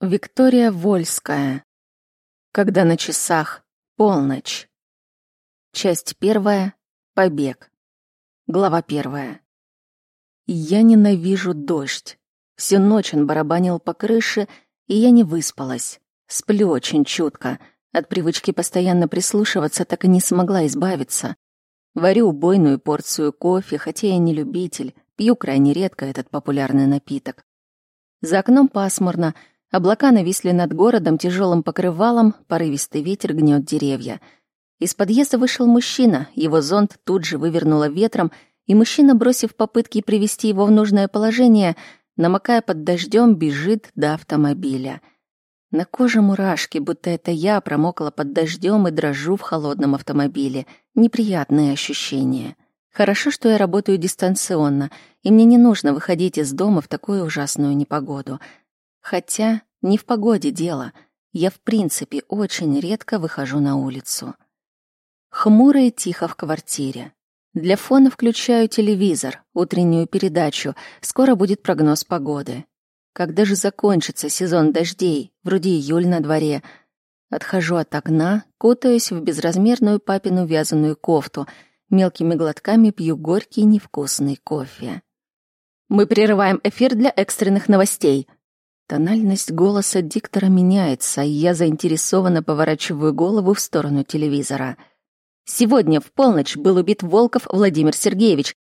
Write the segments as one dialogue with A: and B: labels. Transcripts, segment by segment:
A: Виктория Вольская. Когда на часах полночь. Часть первая. Побег. Глава первая. Я ненавижу дождь. Всю ночь он барабанил по крыше, и я не выспалась. Сплю очень чутко. От привычки постоянно прислушиваться так и не смогла избавиться. Варю убойную порцию кофе, хотя я не любитель, пью крайне редко этот популярный напиток. За окном пасмурно, Облака нависли над городом тяжелым покрывалом, порывистый ветер гнет деревья. Из подъезда вышел мужчина, его зонт тут же вывернуло ветром, и мужчина, бросив попытки привести его в нужное положение, намокая под дождем, бежит до автомобиля. На коже мурашки, будто это я промокла под дождем и дрожу в холодном автомобиле. Неприятные ощущения. Хорошо, что я работаю дистанционно, и мне не нужно выходить из дома в такую ужасную непогоду — Хотя не в погоде дело. Я в принципе очень редко выхожу на улицу. Хмуро и тихо в квартире. Для фона включаю телевизор, утреннюю передачу. Скоро будет прогноз погоды. Когда же закончится сезон дождей, вроде июль на дворе, отхожу от окна, кутаюсь в безразмерную папину вязаную кофту, мелкими глотками пью горький невкусный кофе. Мы прерываем эфир для экстренных новостей. Тональность голоса диктора меняется, и я заинтересованно поворачиваю голову в сторону телевизора. «Сегодня в полночь был убит Волков Владимир Сергеевич».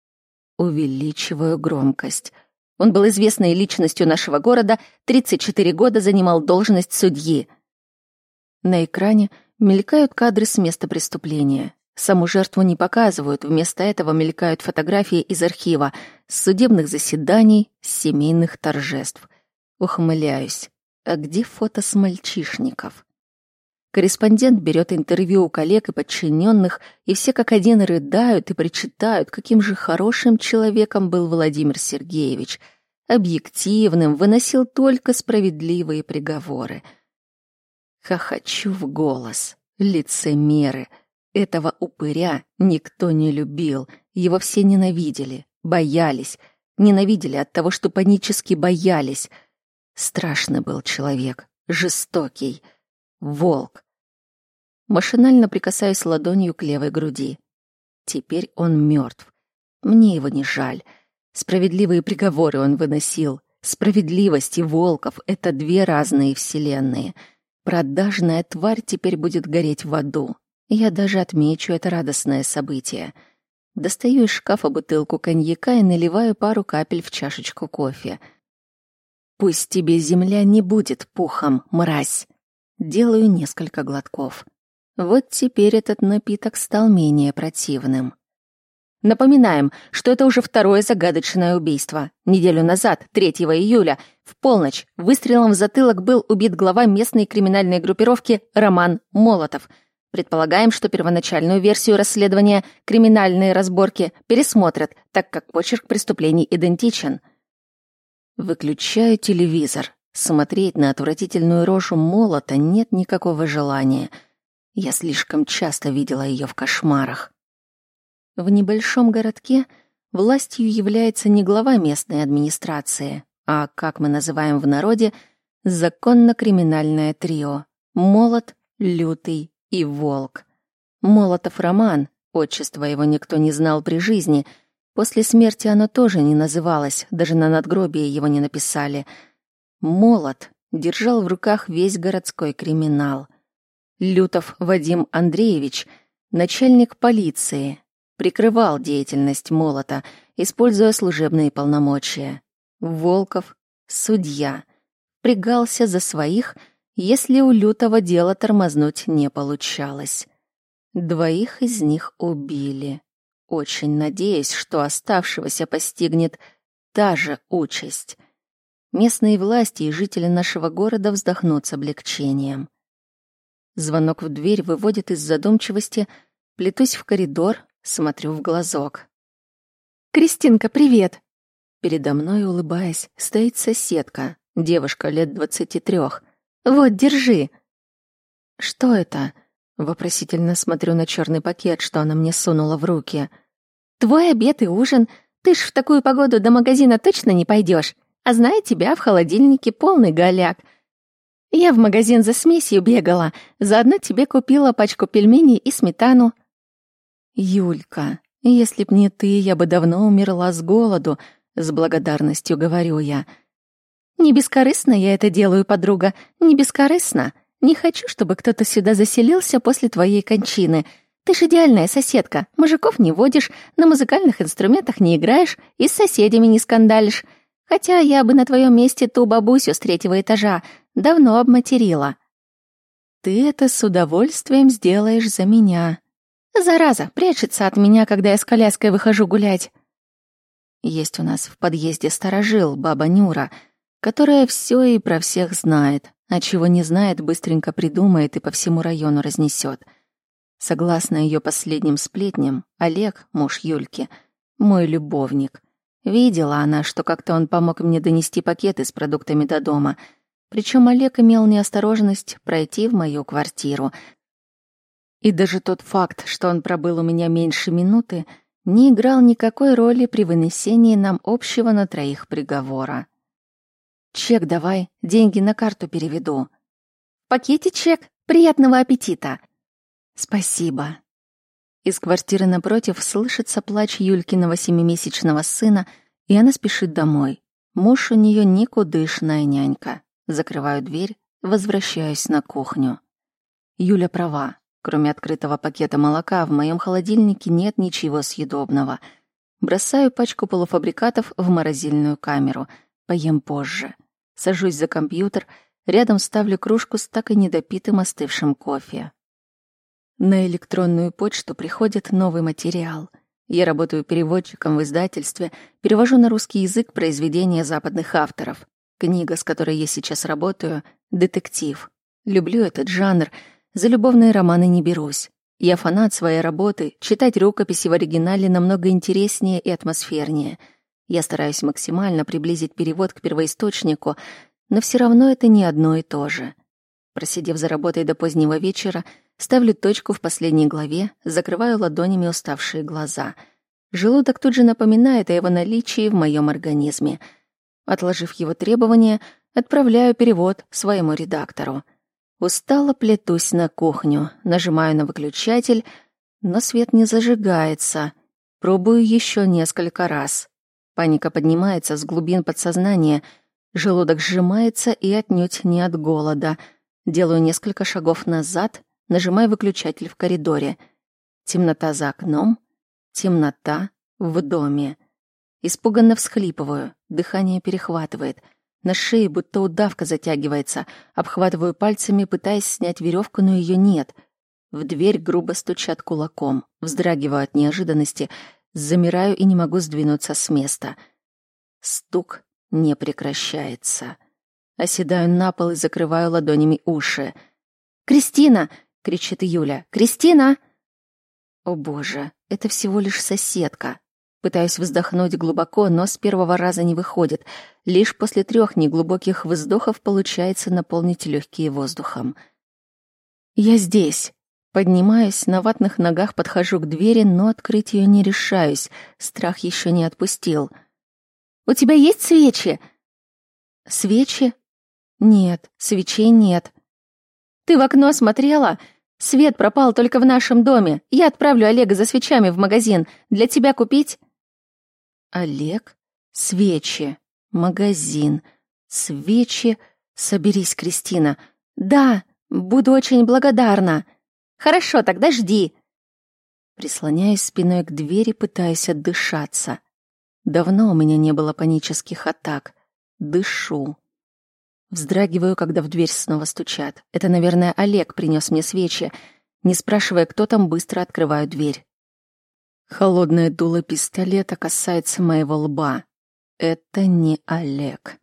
A: Увеличиваю громкость. Он был известной личностью нашего города, 34 года занимал должность судьи. На экране мелькают кадры с места преступления. Саму жертву не показывают, вместо этого мелькают фотографии из архива, с судебных заседаний, семейных торжеств. Ухмыляюсь. А где фото с мальчишников? Корреспондент берет интервью у коллег и подчиненных, и все как один рыдают и причитают, каким же хорошим человеком был Владимир Сергеевич. Объективным, выносил только справедливые приговоры. Хохочу в голос. Лицемеры. Этого упыря никто не любил, его все ненавидели, боялись. Ненавидели от того, что панически боялись — Страшный был человек, жестокий, волк. Машинально прикасаюсь ладонью к левой груди. Теперь он мертв. Мне его не жаль. Справедливые приговоры он выносил. Справедливость и Волков — это две разные вселенные. Продажная тварь теперь будет гореть в аду. Я даже отмечу это радостное событие. Достаю из шкафа бутылку коньяка и наливаю пару капель в чашечку кофе — Пусть тебе земля не будет пухом, мразь. Делаю несколько глотков. Вот теперь этот напиток стал менее противным. Напоминаем, что это уже второе загадочное убийство. Неделю назад, 3 июля, в полночь, выстрелом в затылок был убит глава местной криминальной группировки Роман Молотов. Предполагаем, что первоначальную версию расследования криминальные разборки пересмотрят, так как почерк преступлений идентичен — Выключаю телевизор. Смотреть на отвратительную рожу молота нет никакого желания. Я слишком часто видела ее в кошмарах. В небольшом городке властью является не глава местной администрации, а, как мы называем в народе, законно-криминальное трио — Молот, Лютый и Волк. Молотов Роман, отчество его никто не знал при жизни — После смерти оно тоже не называлось, даже на надгробие его не написали. Молот держал в руках весь городской криминал. Лютов Вадим Андреевич, начальник полиции, прикрывал деятельность Молота, используя служебные полномочия. Волков — судья. Пригался за своих, если у Лютого дело тормознуть не получалось. Двоих из них убили очень надеясь, что оставшегося постигнет та же участь. Местные власти и жители нашего города вздохнут с облегчением. Звонок в дверь выводит из задумчивости, плетусь в коридор, смотрю в глазок. «Кристинка, привет!» Передо мной, улыбаясь, стоит соседка, девушка лет двадцати трех. «Вот, держи!» «Что это?» Вопросительно смотрю на черный пакет, что она мне сунула в руки — Твой обед и ужин. Ты ж в такую погоду до магазина точно не пойдешь. А зная тебя, в холодильнике полный голяк. Я в магазин за смесью бегала, заодно тебе купила пачку пельменей и сметану. Юлька, если б не ты, я бы давно умерла с голоду, с благодарностью говорю я. Не бескорыстно я это делаю, подруга, не бескорыстно. Не хочу, чтобы кто-то сюда заселился после твоей кончины. Ты ж идеальная соседка, мужиков не водишь, на музыкальных инструментах не играешь и с соседями не скандалишь. Хотя я бы на твоем месте ту бабусю с третьего этажа давно обматерила. Ты это с удовольствием сделаешь за меня. Зараза, прячется от меня, когда я с коляской выхожу гулять. Есть у нас в подъезде сторожил, баба Нюра, которая все и про всех знает, а чего не знает, быстренько придумает и по всему району разнесет. Согласно ее последним сплетням, Олег, муж Юльки, мой любовник. Видела она, что как-то он помог мне донести пакеты с продуктами до дома — причем Олег имел неосторожность пройти в мою квартиру. И даже тот факт, что он пробыл у меня меньше минуты, не играл никакой роли при вынесении нам общего на троих приговора. «Чек давай, деньги на карту переведу». «В пакете чек. Приятного аппетита!» «Спасибо». Из квартиры напротив слышится плач Юлькиного семимесячного сына, и она спешит домой. Муж у нее никудышная нянька. Закрываю дверь, возвращаюсь на кухню. Юля права. Кроме открытого пакета молока, в моем холодильнике нет ничего съедобного. Бросаю пачку полуфабрикатов в морозильную камеру. Поем позже. Сажусь за компьютер, рядом ставлю кружку с так и недопитым остывшим кофе. На электронную почту приходит новый материал. Я работаю переводчиком в издательстве, перевожу на русский язык произведения западных авторов. Книга, с которой я сейчас работаю, — детектив. Люблю этот жанр, за любовные романы не берусь. Я фанат своей работы, читать рукописи в оригинале намного интереснее и атмосфернее. Я стараюсь максимально приблизить перевод к первоисточнику, но все равно это не одно и то же. Просидев за работой до позднего вечера, ставлю точку в последней главе, закрываю ладонями уставшие глаза. Желудок тут же напоминает о его наличии в моем организме — Отложив его требования, отправляю перевод своему редактору. Устало плетусь на кухню, нажимаю на выключатель, но свет не зажигается. Пробую еще несколько раз. Паника поднимается с глубин подсознания, желудок сжимается и отнюдь не от голода. Делаю несколько шагов назад, нажимаю выключатель в коридоре. Темнота за окном, темнота в доме. Испуганно всхлипываю, дыхание перехватывает. На шее будто удавка затягивается. Обхватываю пальцами, пытаясь снять веревку, но ее нет. В дверь грубо стучат кулаком. Вздрагиваю от неожиданности, замираю и не могу сдвинуться с места. Стук не прекращается. Оседаю на пол и закрываю ладонями уши. «Кристина!» — кричит Юля. «Кристина!» О боже, это всего лишь соседка. Пытаюсь вздохнуть глубоко, но с первого раза не выходит. Лишь после трех неглубоких вздохов получается наполнить легкие воздухом. Я здесь. Поднимаюсь, на ватных ногах подхожу к двери, но открыть ее не решаюсь. Страх еще не отпустил. «У тебя есть свечи?» «Свечи?» «Нет, свечей нет». «Ты в окно смотрела?» «Свет пропал только в нашем доме. Я отправлю Олега за свечами в магазин. Для тебя купить?» Олег, свечи, магазин, свечи. Соберись, Кристина. Да, буду очень благодарна. Хорошо, тогда жди. Прислоняюсь спиной к двери, пытаясь отдышаться. Давно у меня не было панических атак. Дышу. Вздрагиваю, когда в дверь снова стучат. Это, наверное, Олег принес мне свечи. Не спрашивая, кто там, быстро открываю дверь. Холодное дуло пистолета касается моего лба. Это не Олег.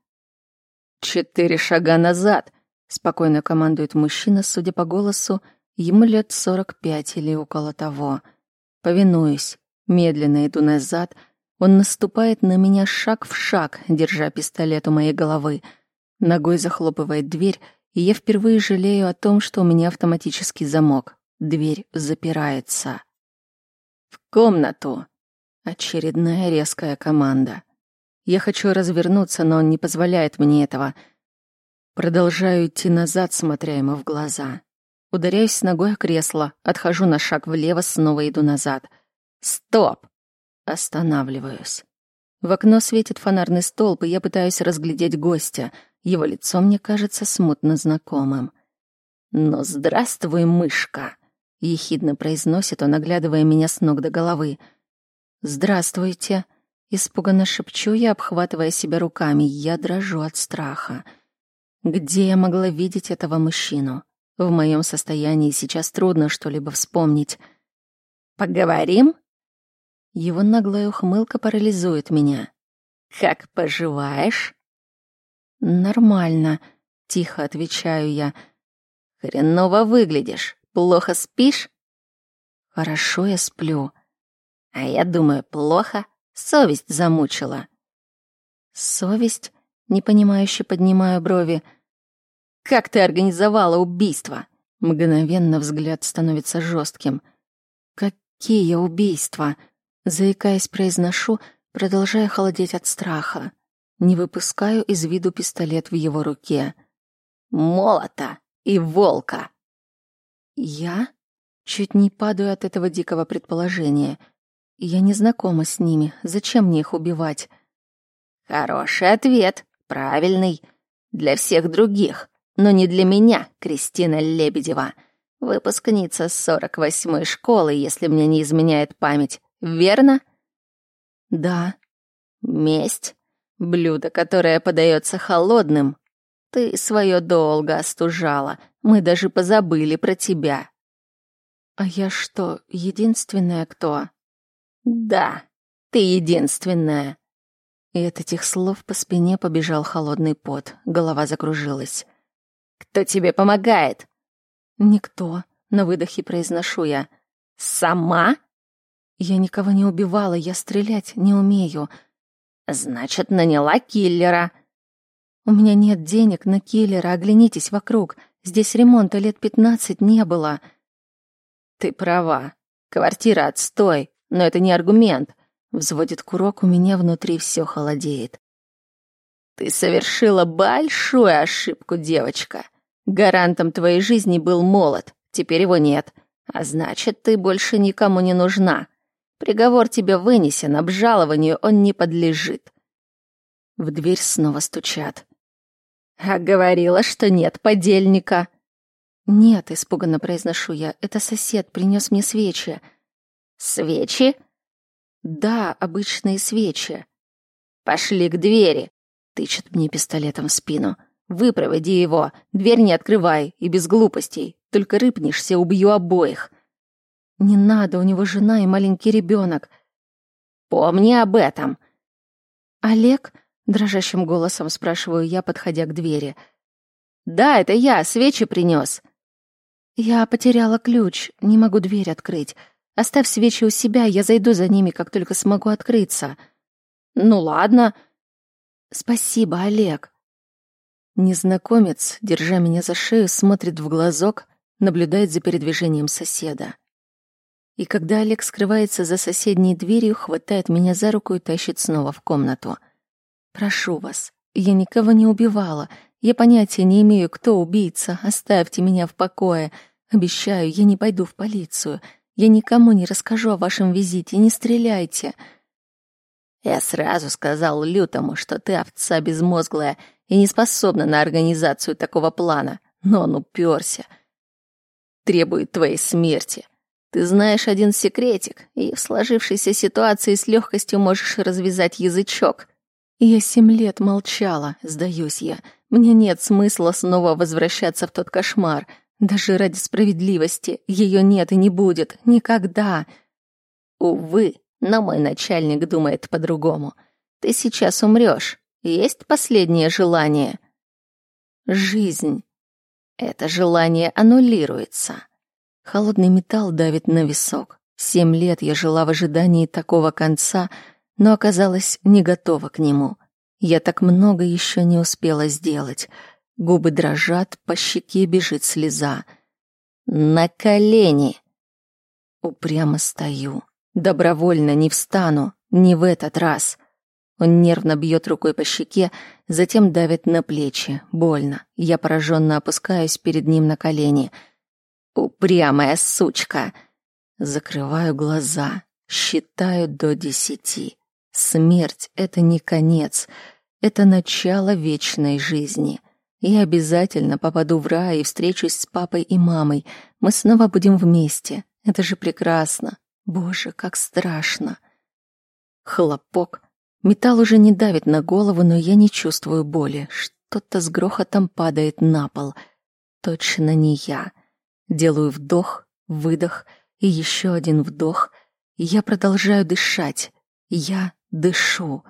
A: «Четыре шага назад!» — спокойно командует мужчина, судя по голосу, ему лет сорок пять или около того. Повинуюсь, медленно иду назад, он наступает на меня шаг в шаг, держа пистолет у моей головы. Ногой захлопывает дверь, и я впервые жалею о том, что у меня автоматический замок. Дверь запирается. В комнату. Очередная резкая команда. Я хочу развернуться, но он не позволяет мне этого. Продолжаю идти назад, смотря ему в глаза. Ударяюсь ногой о кресло, отхожу на шаг влево, снова иду назад. Стоп! Останавливаюсь. В окно светит фонарный столб, и я пытаюсь разглядеть гостя. Его лицо мне кажется смутно знакомым. «Ну, здравствуй, мышка!» — ехидно произносит он, оглядывая меня с ног до головы. «Здравствуйте!» — испуганно шепчу я, обхватывая себя руками. Я дрожу от страха. Где я могла видеть этого мужчину? В моем состоянии сейчас трудно что-либо вспомнить. «Поговорим?» Его наглая ухмылка парализует меня. «Как поживаешь?» «Нормально», — тихо отвечаю я. «Хреново выглядишь. Плохо спишь?» «Хорошо я сплю». «А я думаю, плохо. Совесть замучила». «Совесть?» — непонимающе поднимаю брови. «Как ты организовала убийство?» Мгновенно взгляд становится жестким. «Какие убийства?» Заикаясь, произношу, продолжая холодеть от страха. Не выпускаю из виду пистолет в его руке. «Молота и волка!» «Я?» Чуть не падаю от этого дикого предположения. Я не знакома с ними. Зачем мне их убивать? Хороший ответ. Правильный. Для всех других. Но не для меня, Кристина Лебедева. Выпускница 48-й школы, если мне не изменяет память верно? Да. Месть — блюдо, которое подается холодным. Ты свое долго остужала, мы даже позабыли про тебя. А я что, единственная кто? Да, ты единственная. И от этих слов по спине побежал холодный пот, голова закружилась. Кто тебе помогает? Никто, на выдохе произношу я. Сама? Я никого не убивала, я стрелять не умею. Значит, наняла киллера. У меня нет денег на киллера, оглянитесь вокруг. Здесь ремонта лет пятнадцать не было. Ты права. Квартира отстой, но это не аргумент. Взводит курок, у меня внутри все холодеет. Ты совершила большую ошибку, девочка. Гарантом твоей жизни был молот, теперь его нет. А значит, ты больше никому не нужна. Приговор тебе вынесен, обжалованию он не подлежит. В дверь снова стучат. А говорила, что нет подельника. Нет, испуганно произношу я. Это сосед принес мне свечи. Свечи? Да, обычные свечи. Пошли к двери. Тычет мне пистолетом в спину. Выпроводи его. Дверь не открывай и без глупостей. Только рыпнешься, убью обоих. Не надо, у него жена и маленький ребенок. Помни об этом. Олег, дрожащим голосом спрашиваю я, подходя к двери. Да, это я, свечи принес. Я потеряла ключ, не могу дверь открыть. Оставь свечи у себя, я зайду за ними, как только смогу открыться. Ну ладно. Спасибо, Олег. Незнакомец, держа меня за шею, смотрит в глазок, наблюдает за передвижением соседа. И когда Олег скрывается за соседней дверью, хватает меня за руку и тащит снова в комнату. «Прошу вас, я никого не убивала. Я понятия не имею, кто убийца. Оставьте меня в покое. Обещаю, я не пойду в полицию. Я никому не расскажу о вашем визите. Не стреляйте». Я сразу сказал Лютому, что ты овца безмозглая и не способна на организацию такого плана. Но он уперся. Требует твоей смерти. Ты знаешь один секретик, и в сложившейся ситуации с легкостью можешь развязать язычок. Я семь лет молчала, сдаюсь я. Мне нет смысла снова возвращаться в тот кошмар. Даже ради справедливости ее нет и не будет. Никогда. Увы, но мой начальник думает по-другому. Ты сейчас умрешь. Есть последнее желание? Жизнь. Это желание аннулируется. Холодный металл давит на висок. Семь лет я жила в ожидании такого конца, но оказалась не готова к нему. Я так много еще не успела сделать. Губы дрожат, по щеке бежит слеза. На колени. Упрямо стою. Добровольно не встану, не в этот раз. Он нервно бьет рукой по щеке, затем давит на плечи. Больно. Я пораженно опускаюсь перед ним на колени. «Упрямая сучка!» Закрываю глаза, считаю до десяти. Смерть — это не конец, это начало вечной жизни. Я обязательно попаду в рай и встречусь с папой и мамой. Мы снова будем вместе. Это же прекрасно. Боже, как страшно. Хлопок. Металл уже не давит на голову, но я не чувствую боли. Что-то с грохотом падает на пол. Точно не я. Делаю вдох, выдох и еще один вдох. Я продолжаю дышать. Я дышу.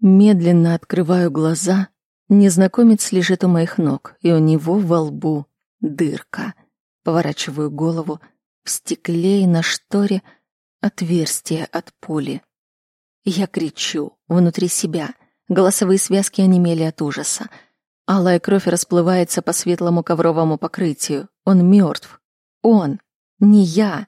A: Медленно открываю глаза Незнакомец лежит у моих ног, и у него во лбу дырка. Поворачиваю голову. В стекле и на шторе отверстие от пули. Я кричу внутри себя. Голосовые связки онемели от ужаса. Алая кровь расплывается по светлому ковровому покрытию. Он мертв. Он, не я.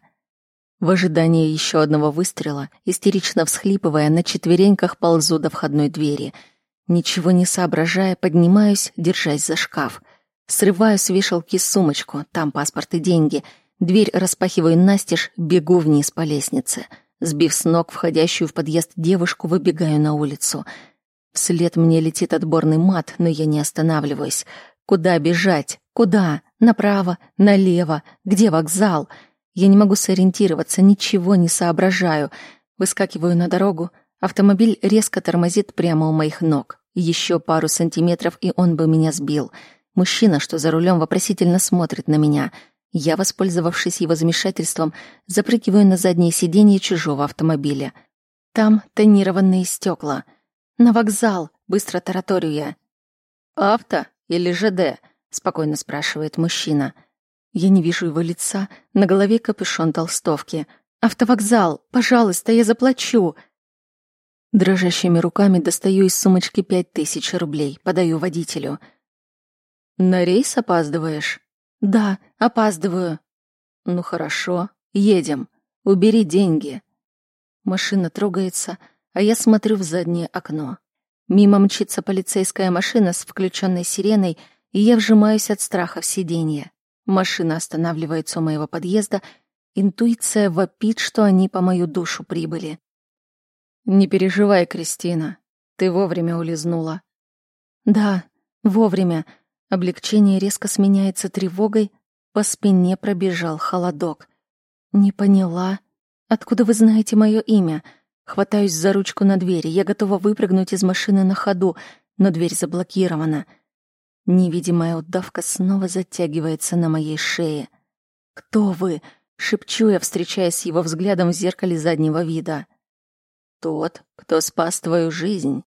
A: В ожидании еще одного выстрела, истерично всхлипывая, на четвереньках ползу до входной двери — Ничего не соображая, поднимаюсь, держась за шкаф. Срываю с вешалки сумочку, там паспорт и деньги. Дверь распахиваю настежь, бегу вниз по лестнице. Сбив с ног входящую в подъезд девушку, выбегаю на улицу. Вслед мне летит отборный мат, но я не останавливаюсь. Куда бежать? Куда? Направо? Налево? Где вокзал? Я не могу сориентироваться, ничего не соображаю. Выскакиваю на дорогу, Автомобиль резко тормозит прямо у моих ног. Еще пару сантиметров, и он бы меня сбил. Мужчина, что за рулем, вопросительно смотрит на меня. Я, воспользовавшись его замешательством, запрыгиваю на заднее сиденье чужого автомобиля. Там тонированные стекла. «На вокзал!» — быстро тараторю я. «Авто или ЖД?» — спокойно спрашивает мужчина. Я не вижу его лица, на голове капюшон толстовки. «Автовокзал! Пожалуйста, я заплачу!» Дрожащими руками достаю из сумочки пять тысяч рублей, подаю водителю. «На рейс опаздываешь?» «Да, опаздываю». «Ну хорошо, едем. Убери деньги». Машина трогается, а я смотрю в заднее окно. Мимо мчится полицейская машина с включенной сиреной, и я вжимаюсь от страха в сиденье. Машина останавливается у моего подъезда, интуиция вопит, что они по мою душу прибыли. «Не переживай, Кристина. Ты вовремя улизнула». «Да, вовремя». Облегчение резко сменяется тревогой. По спине пробежал холодок. «Не поняла. Откуда вы знаете мое имя?» Хватаюсь за ручку на двери. Я готова выпрыгнуть из машины на ходу, но дверь заблокирована. Невидимая удавка снова затягивается на моей шее. «Кто вы?» — шепчу я, встречаясь с его взглядом в зеркале заднего вида. Тот, кто спас твою жизнь.